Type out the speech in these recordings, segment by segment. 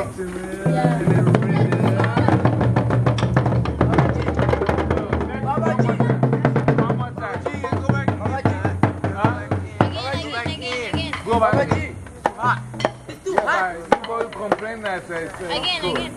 Yeah. Go back. It's too hot. People complain that Again, again.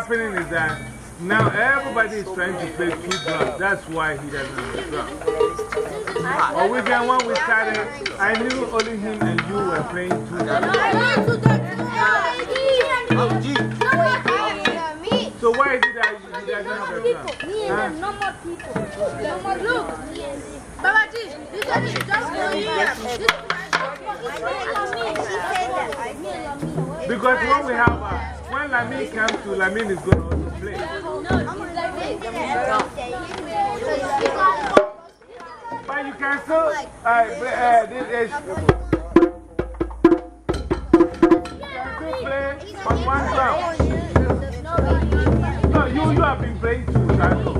Happening is that now everybody is trying to play two drums. That's why he doesn't have a drum. But with them, when we started, I knew only him and you were playing two drums. So why is it that he doesn't have a drum? Huh? No more people. No more look. Baba G, this is just Because when we have a when Lamin comes to, Lamin is going to also play. But you can still uh, uh, this is, you can still play on one drum. No, you, you have been playing two, Santo.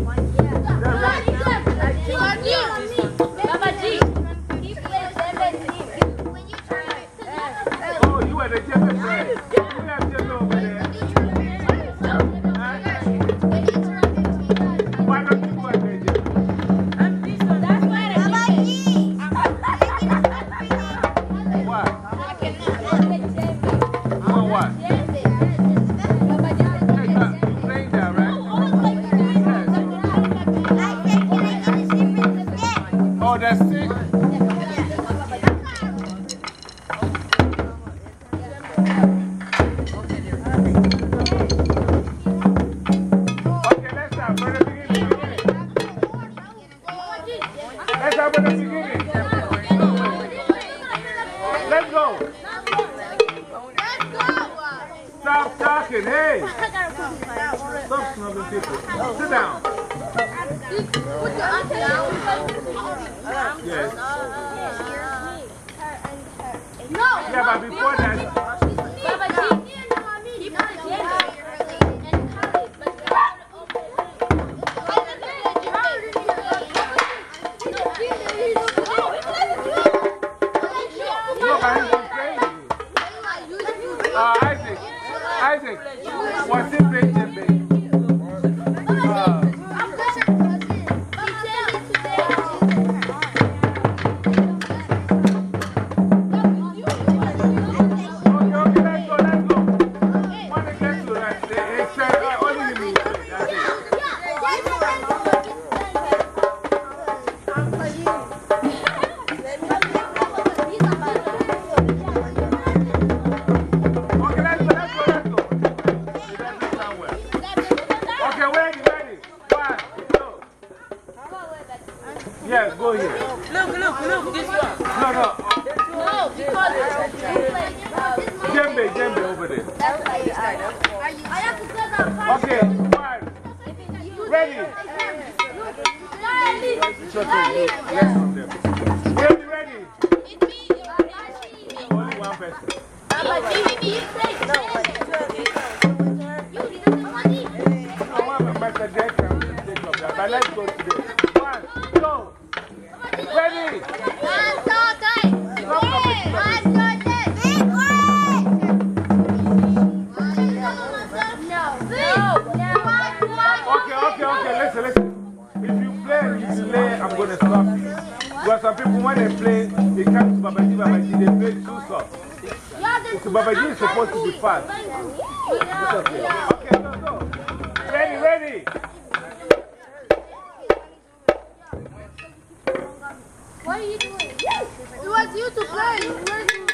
Oh, you were the. What are you doing? It was you to play. You were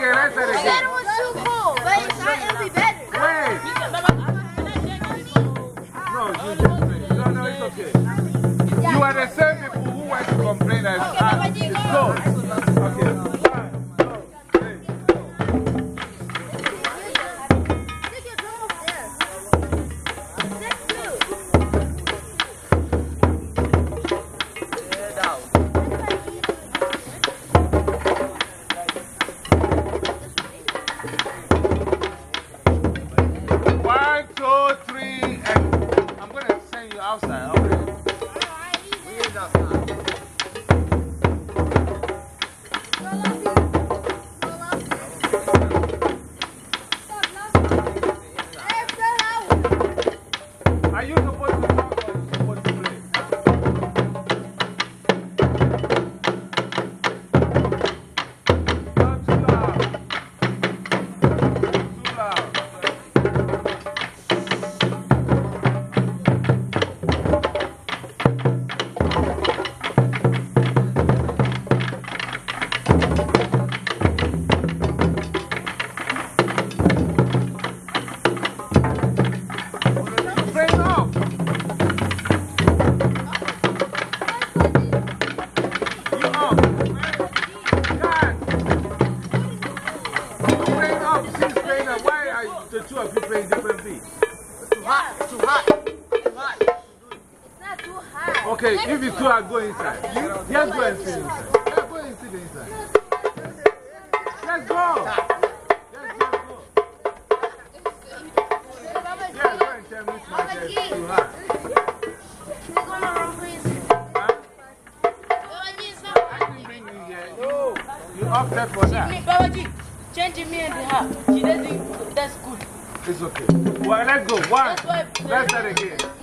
let's start again, That was too cool, but it's not gonna be better. Wait. No, you. No, no, it's okay. You are the same if it's too hard, go inside. Just go and sit inside. Yeah, go and sit inside. Let's go. Let's go. Yeah, me you. You, you and her. She that's good. It's okay. Well, let's go. One. Let's start again.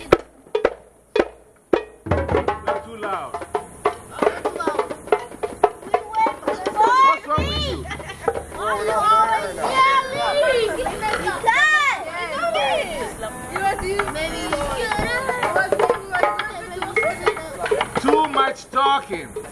Much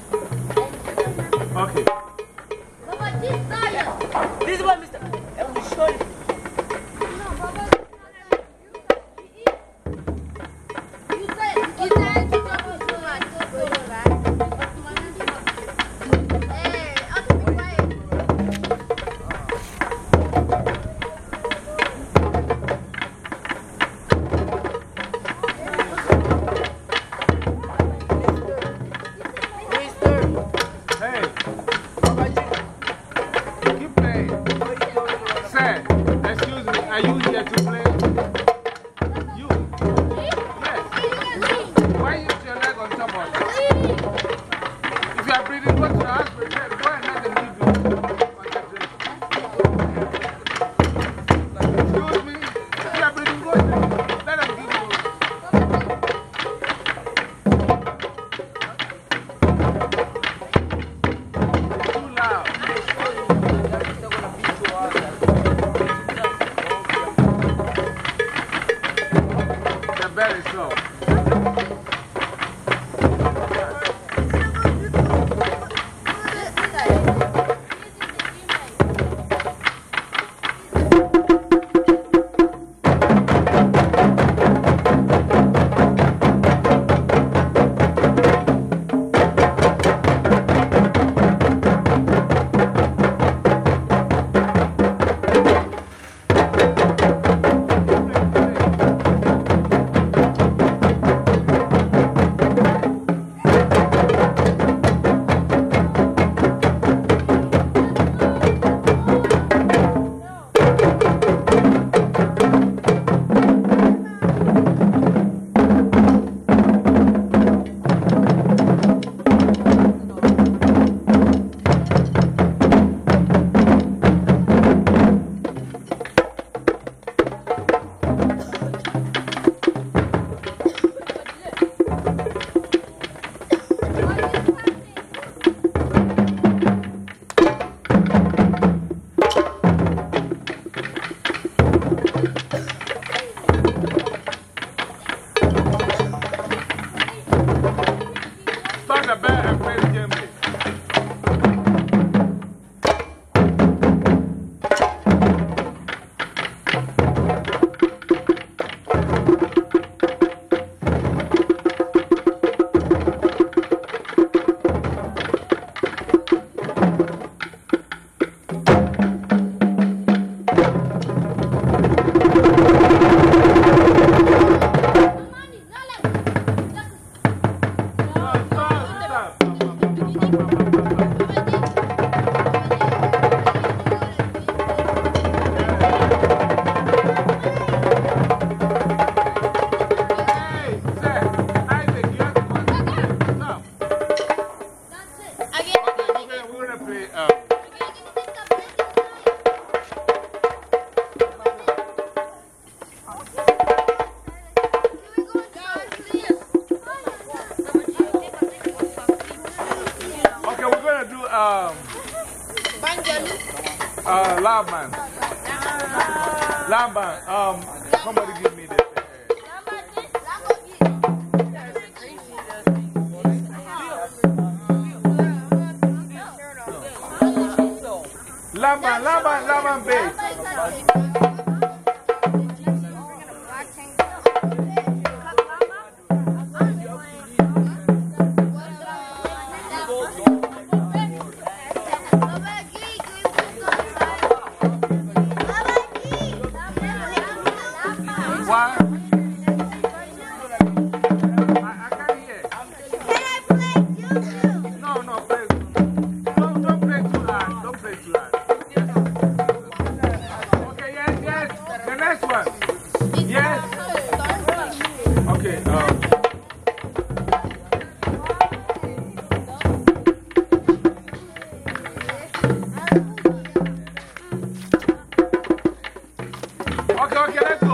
Então aquela é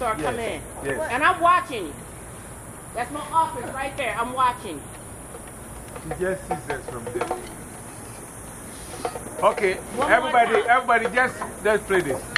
start yes. in. Yes. And I'm watching. That's my office right there. I'm watching She just sees us from there. Okay, everybody, everybody, just, just play this.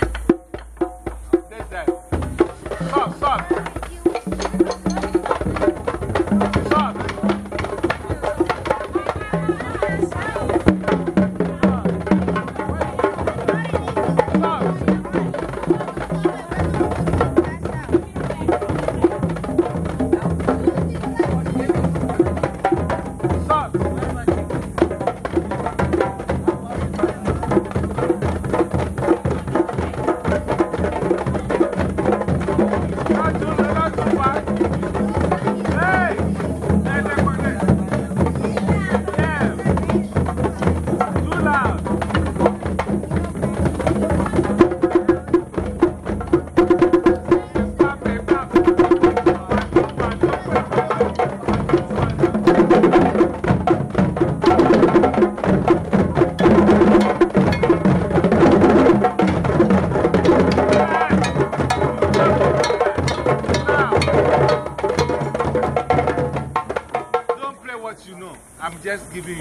gibi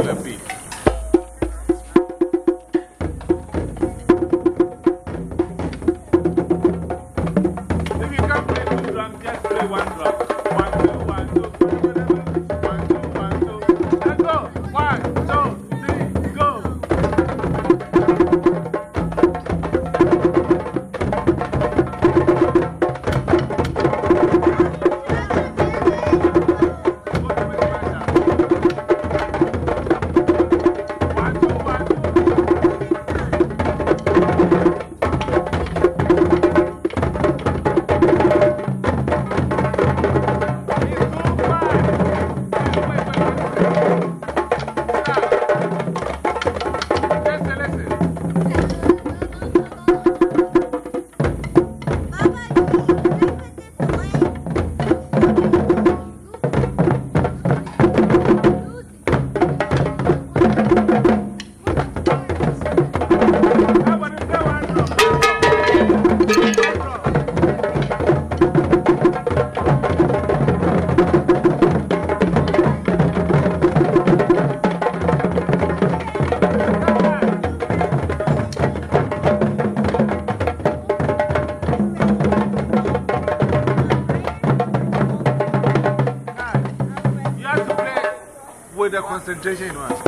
真真心话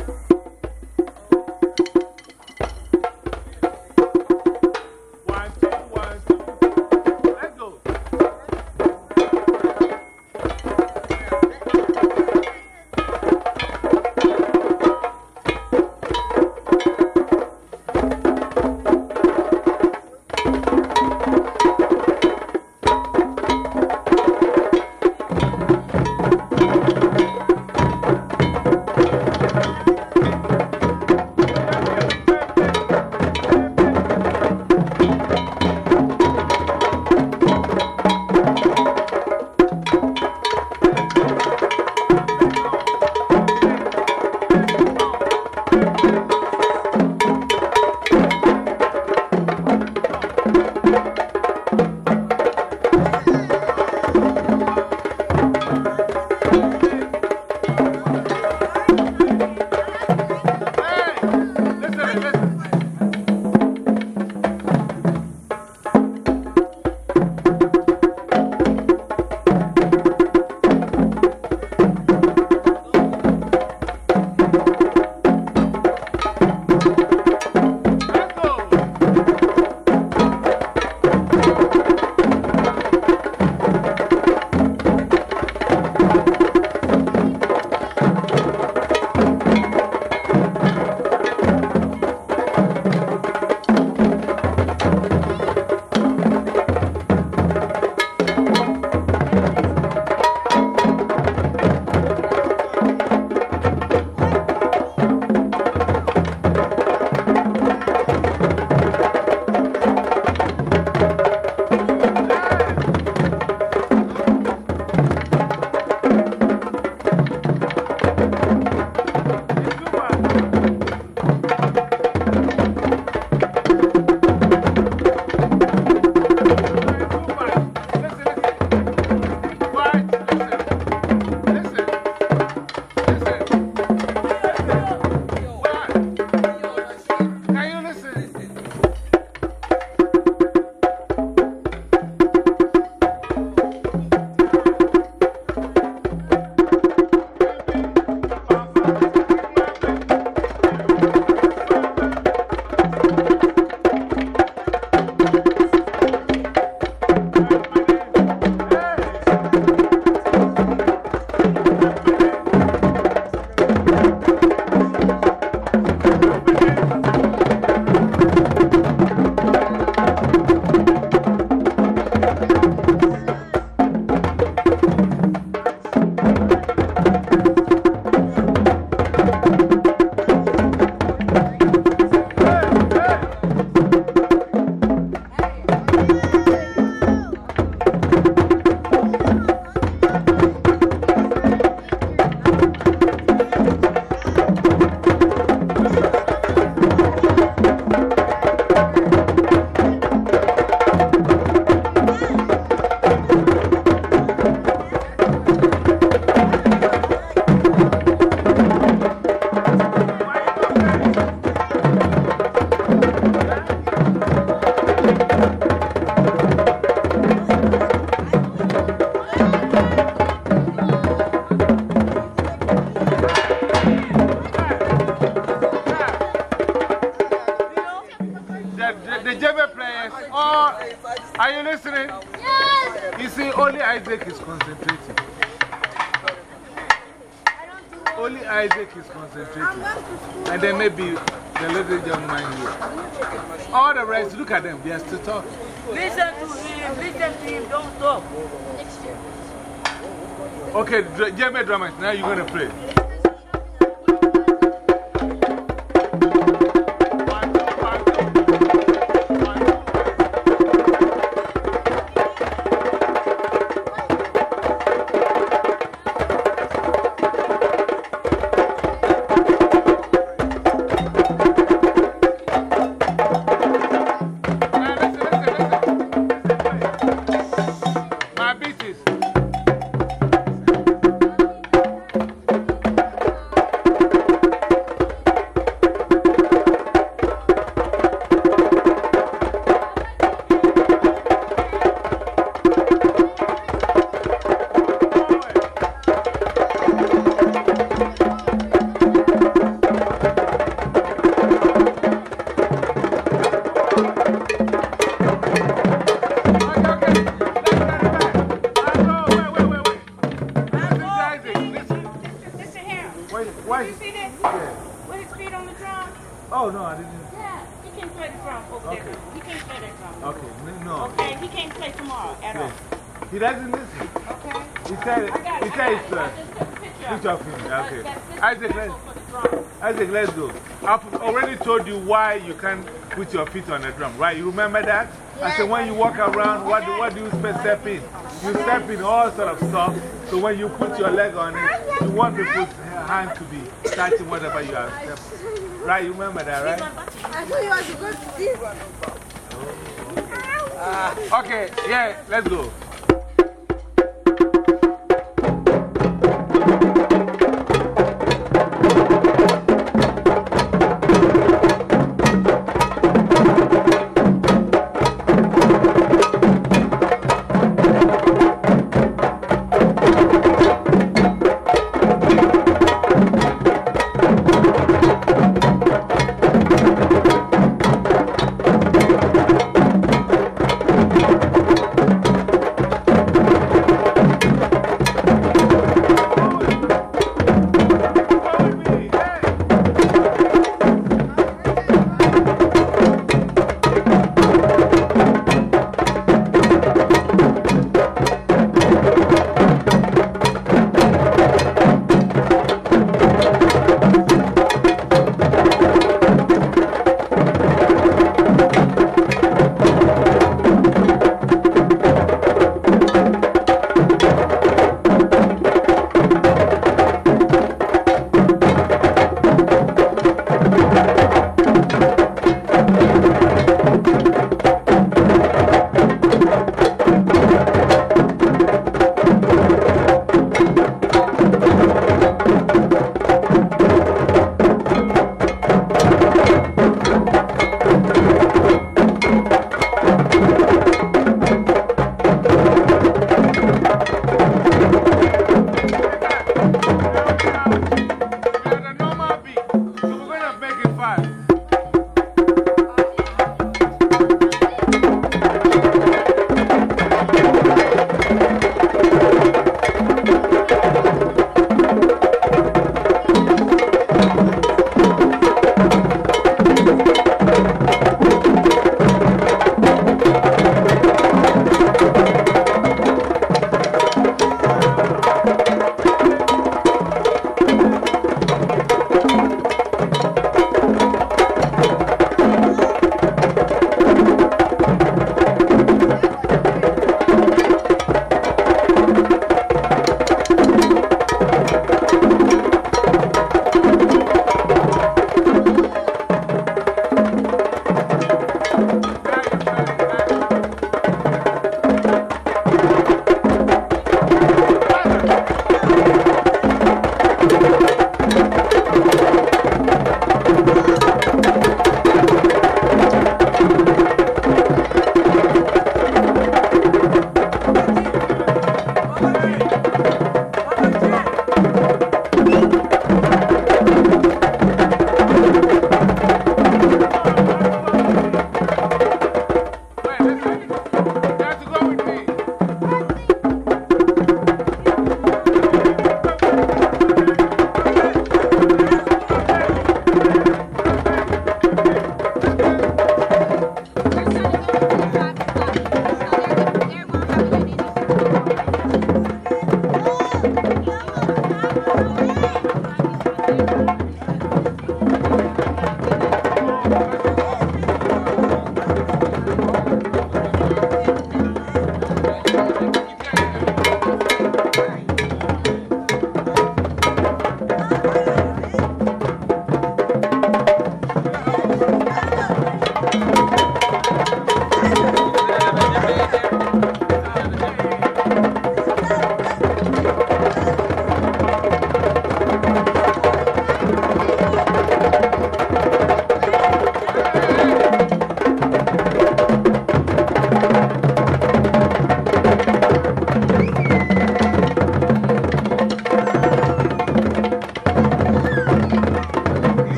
Concentrating. And then maybe the little young man here. All the rest, look at them, they are still talking. Listen to him, listen to him, don't stop. Okay, Jeremy Drummond, now you're going to play. Why you can't put your feet on the drum, right? You remember that? I said when you walk around, what do, what do you step in? You step in all sort of stuff. So when you put your leg on it, you want people's hand to be touching whatever you are stepping. Right? You remember that, right? I thought you want to go to this. Okay, yeah, let's go.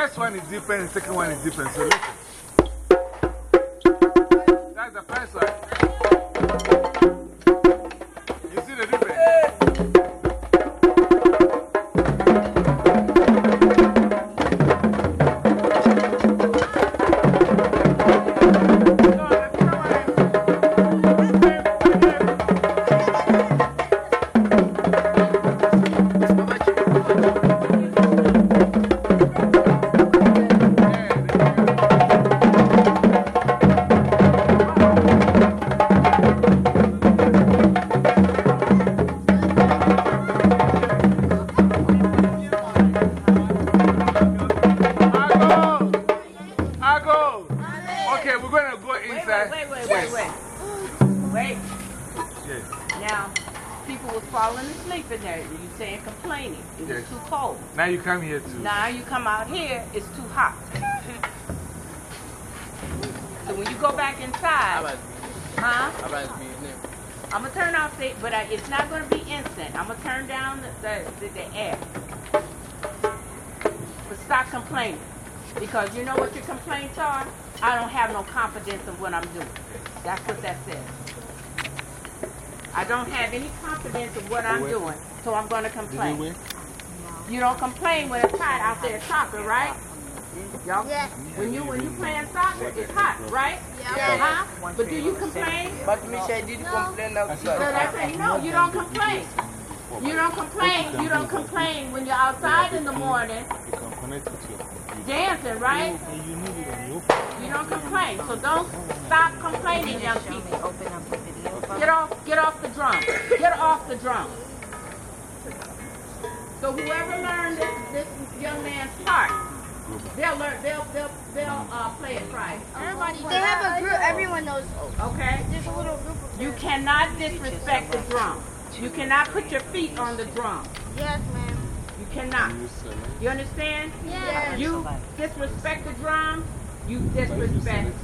First one is different, the second one is different. So listen. Confidence in what I'm doing, so I'm going to complain. You don't complain when it's hot out there soccer, right? Y'all, Yes. when you when you playing soccer, it's hot, right? Yeah. Huh? But do you complain? But Michelle did complain So outside. that's it. No, you don't complain. You don't complain. You don't complain when you're outside in the morning You can connect it to your computer. dancing, right? You need it on your phone. You don't complain. So don't stop complaining, young people. Get off, get off the drum. Get off the drum. So whoever learned this, this young man's part, they'll learn. They'll they'll they'll uh, play it right. Everybody, they have a group. Everyone knows. Okay. There's a little group of You cannot disrespect the drum. You cannot put your feet on the drum. Yes, ma'am. You cannot. You understand? Yes. You disrespect the drum, you disrespect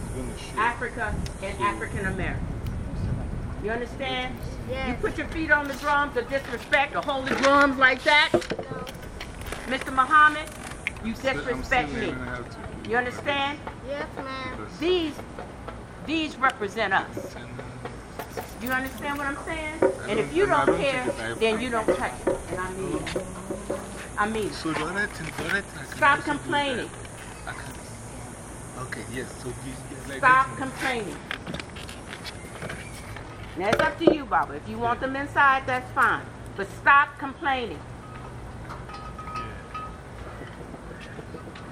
Africa and African Americans. You understand? You put your feet on the drums or disrespect or hold the drums like that, Mr. Muhammad, you disrespect me. You understand? Yes, ma'am. These, these represent us. You understand what I'm saying? And if you don't don't care, then you don't touch it. And I mean it. I mean it. So the other thing, the other I can Stop also do complaining. that- I can- Okay, yes. So you, you- like Stop that- complaining. Now it's up to you, Baba. If you want them inside, that's fine. But stop complaining.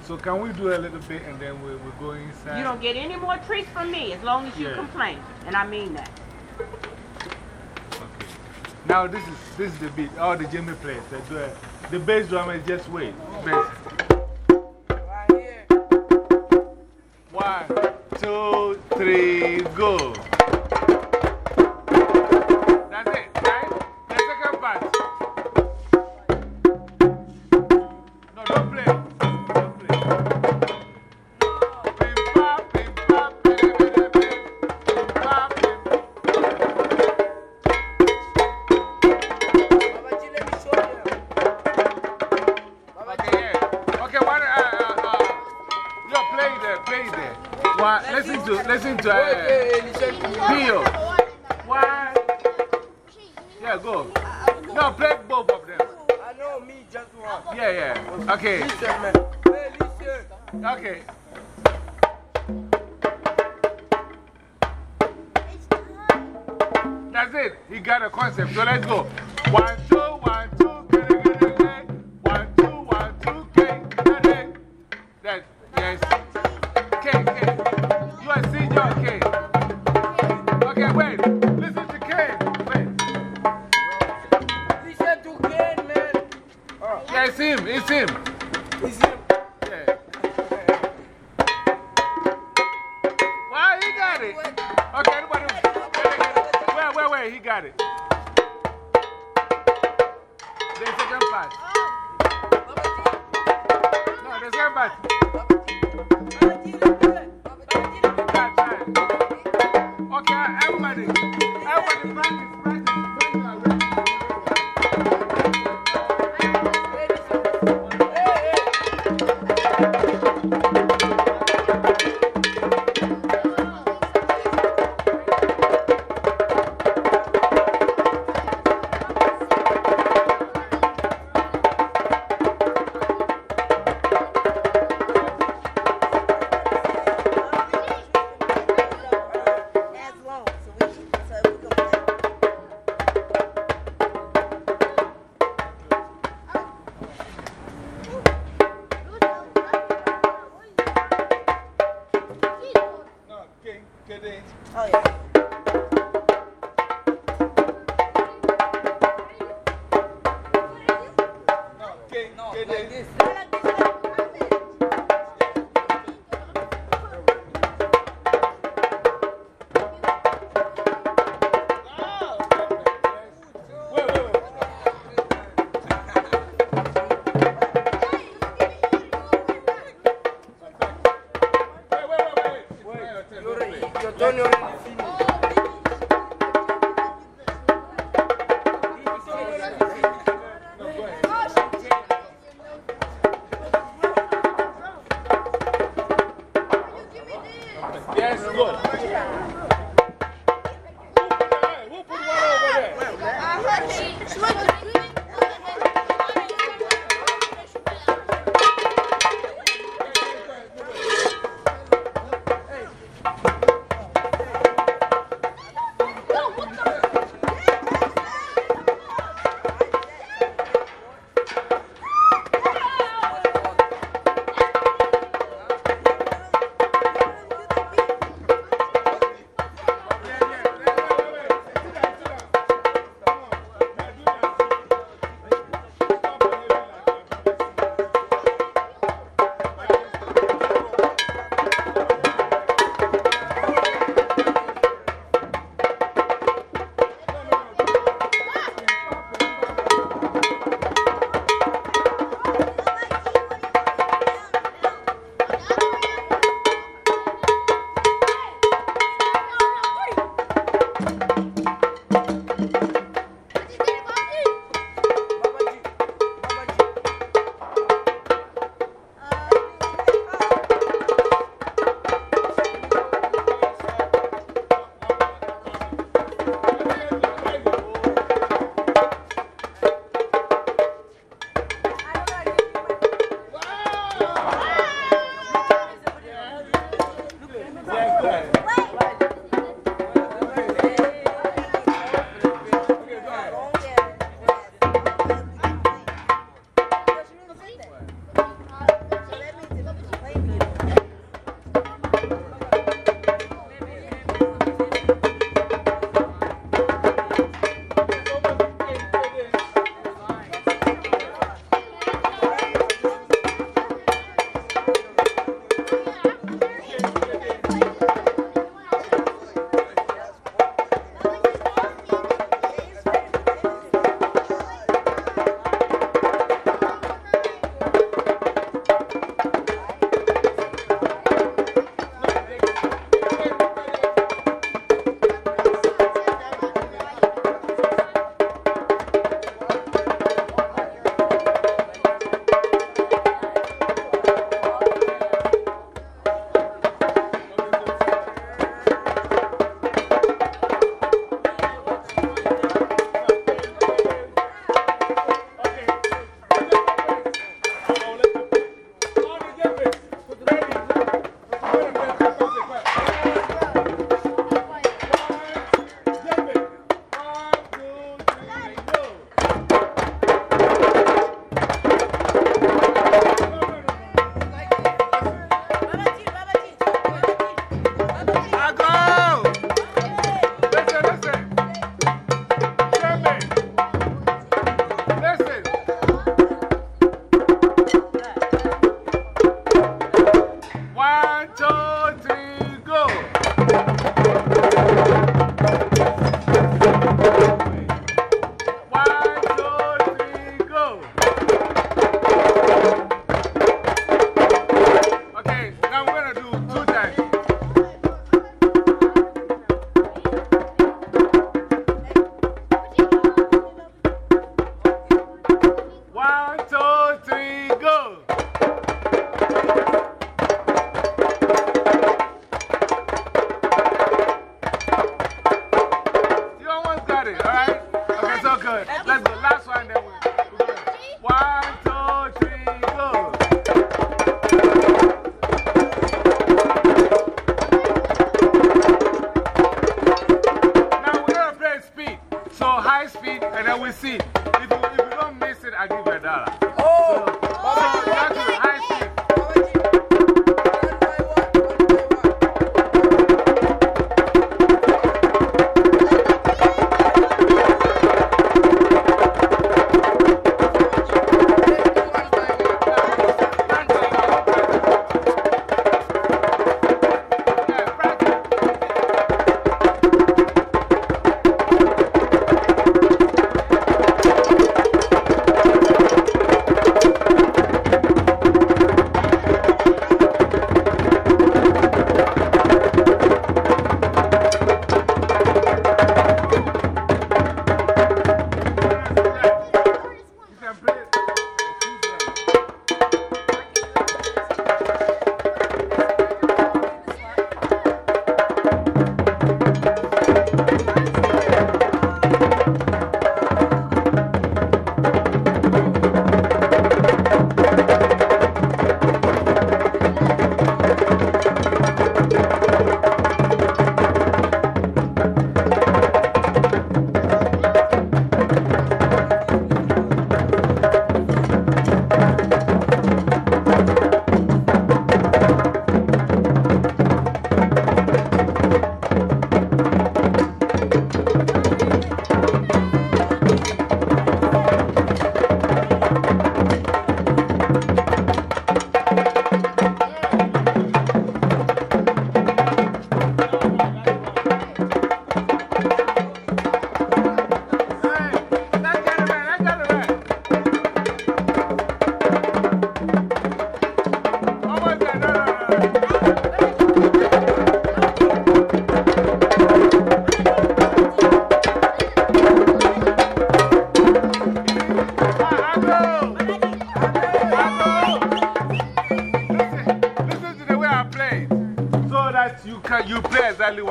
So can we do a little bit and then we, we go inside? You don't get any more treats from me as long as you Yeah. complain. And I mean that. Okay. Now this is, this is the beat. All the Jimmy plays. They do it. The bass drum is just wait. Bass. Right here. One, two, three, go. Don't.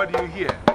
What do you hear?